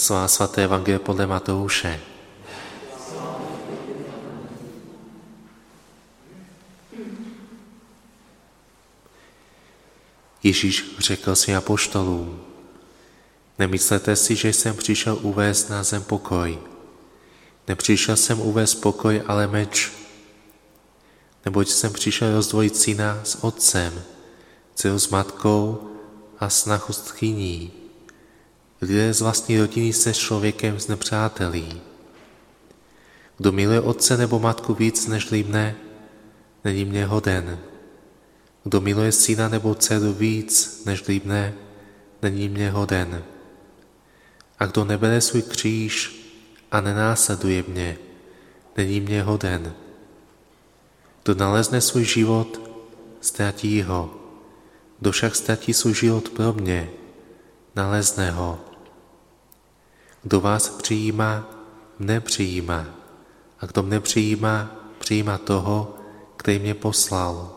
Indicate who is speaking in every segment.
Speaker 1: Svá svaté evangelie podle Matouše. Ježíš řekl svým apoštolům, nemyslete si, že jsem přišel uvést na zem pokoj. Nepřišel jsem uvést pokoj, ale meč. Neboť jsem přišel rozdvojit syna s otcem, dceru s matkou a snachu s tchyní. Lidé z vlastní rodiny se člověkem z nepřátelí. Kdo miluje otce nebo matku víc než mne, není mě hoden. Kdo miluje syna nebo dceru víc než mne, není mě hoden. A kdo nebere svůj kříž a nenásleduje mě, není mě hoden. Kdo nalezne svůj život, ztratí ho. Kdo však ztratí svůj život pro mě, nalezne ho. Kdo vás přijímá, mne přijímá. A kdo mne přijímá, přijímá toho, který mě poslal.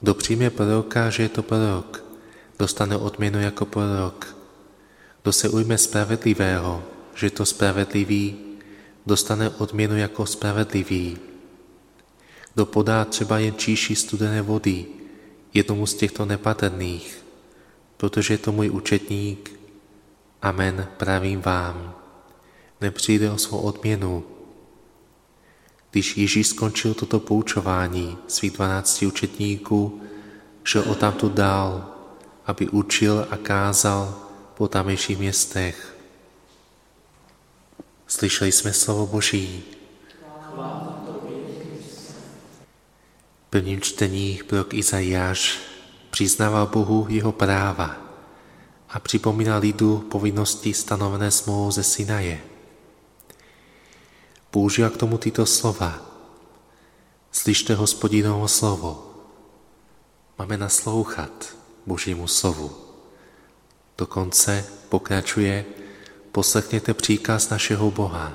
Speaker 1: Kdo přijme proroka, že je to prorok, dostane odměnu jako prorok. Kdo se ujme spravedlivého, že je to spravedlivý, dostane odměnu jako spravedlivý. Kdo podá třeba jen číši studené vody jednomu z těchto nepatrných, protože je to můj učetník, amen, pravím vám, nepřijde o svou odměnu. Když Ježíš skončil toto poučování svých dvanácti učetníků, šel o tamtu dál, aby učil a kázal po tamejších městech. Slyšeli jsme slovo Boží. V prvním čtení prorok Izajáš přiznával Bohu jeho práva a připomínal lidu povinnosti stanovené smlouvou ze Sinaje. Použil k tomu tyto slova. Slyšte hospodinovo slovo. Máme naslouchat Božímu slovu. Dokonce pokračuje, poslechněte příkaz našeho Boha.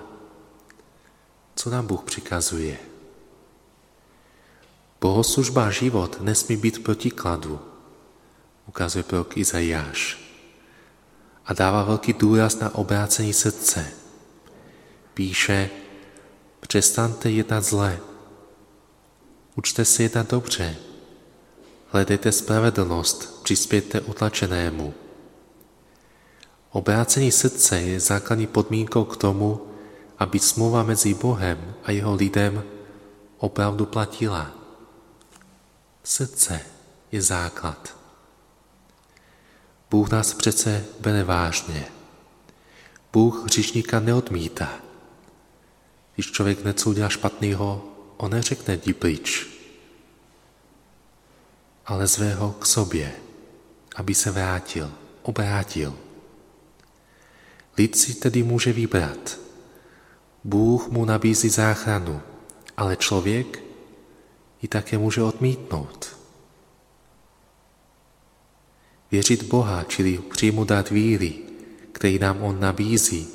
Speaker 1: Co nám Bůh přikazuje? Bohoslužba a život nesmí být protikladu, ukazuje prorok Izajáš. A dává velký důraz na obrácení srdce. Píše, přestaňte jednat zle, učte se jednat dobře, hledejte spravedlnost, přispějte utlačenému. Obrácení srdce je základní podmínkou k tomu, aby smlouva mezi Bohem a jeho lidem opravdu platila. Srdce je základ. Bůh nás přece bere vážně. Bůh hříšníka neodmítá. Když člověk něco udělá špatného, on neřekne jdi pryč, ale zve ho k sobě, aby se vrátil, obrátil. Lid si tedy může vybrat. Bůh mu nabízí záchranu, ale člověk ji také může odmítnout. Věřit Boha, čili přímo dát víry, který nám On nabízí,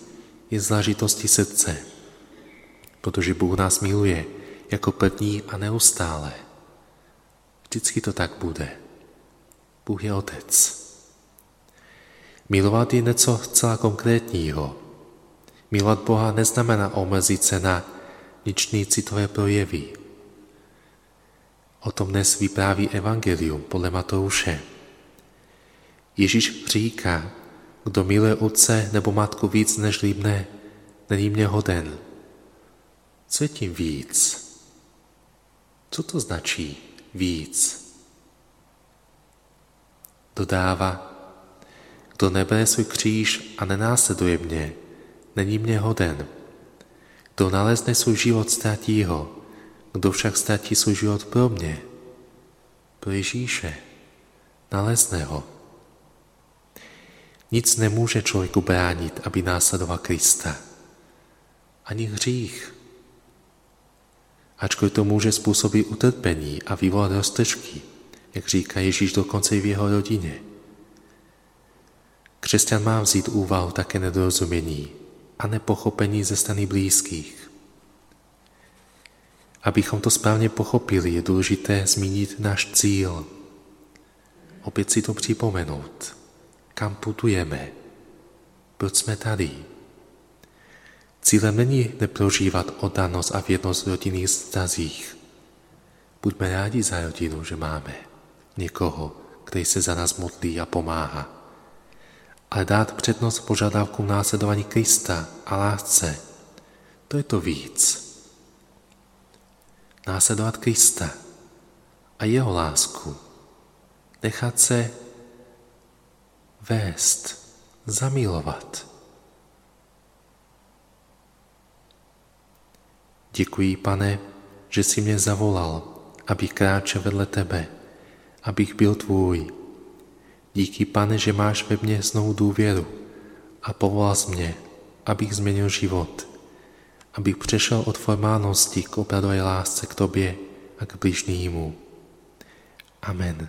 Speaker 1: je zážitosti srdce, protože Bůh nás miluje jako první a neustále. Vždycky to tak bude. Bůh je Otec. Milovat je něco zcela konkrétního. Milovat Boha neznamená omezit se na ničný citové projevy. O tom dnes vypráví Evangelium podle Matouše. Ježíš říká, kdo miluje otce nebo matku víc než mne, není mě hoden. Co je tím víc? Co to značí víc? Dodává, kdo nebere svůj kříž a nenásleduje mě, není mě hoden. Kdo nalezne svůj život, ztratí ho. Kdo však ztratí svůj život pro mě, pro Ježíše, nalezne ho. Nic nemůže člověku bránit, aby následoval Krista. Ani hřích. Ačkoliv to může způsobit utrpení a vyvolat roztržky, jak říká Ježíš dokonce i v jeho rodině. Křesťan má vzít úvahu také nedorozumění a nepochopení ze strany blízkých. Abychom to správně pochopili, je důležité zmínit náš cíl. Opět si to připomenout. Kam putujeme? Proč jsme tady? Cílem není neprožívat oddanost a věrnost v rodinných vztazích. Buďme rádi za rodinu, že máme někoho, který se za nás modlí a pomáhá. Ale dát přednost požadavkům následování Krista a lásce, to je to víc. Následovat Krista a jeho lásku. Nechat se vést, zamilovat. Děkuji, pane, že jsi mě zavolal, abych kráčel vedle tebe, abych byl tvůj. Díky, pane, že máš ve mně znovu důvěru a povolal jsi mě, abych změnil život, abych přešel od formálnosti k opravdové lásce k tobě a k bližnímu. Amen.